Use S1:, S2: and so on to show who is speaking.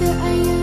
S1: 的爱